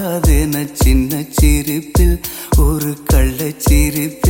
பாராதென சின்ன சிரிப்பில் ஒரு கள்ள சிரிப்பில்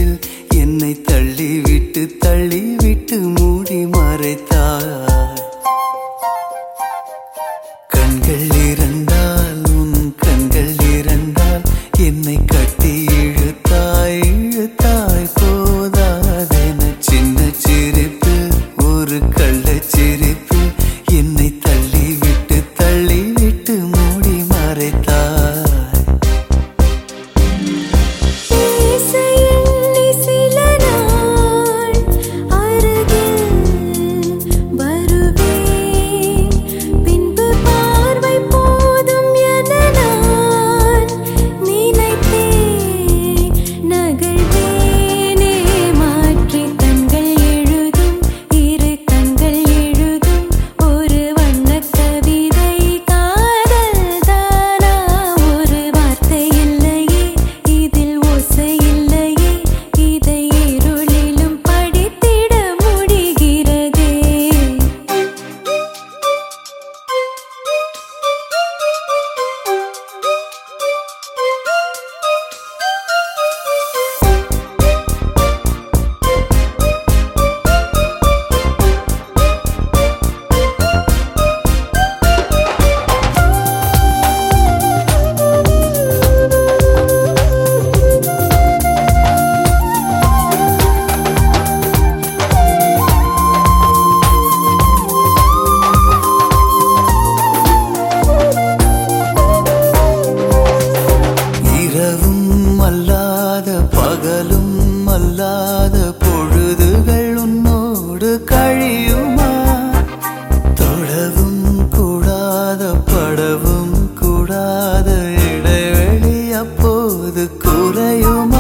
எப்போது குறையுமா